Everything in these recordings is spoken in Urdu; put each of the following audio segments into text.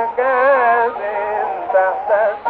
كل كاذ تحتسي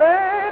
ਲੈ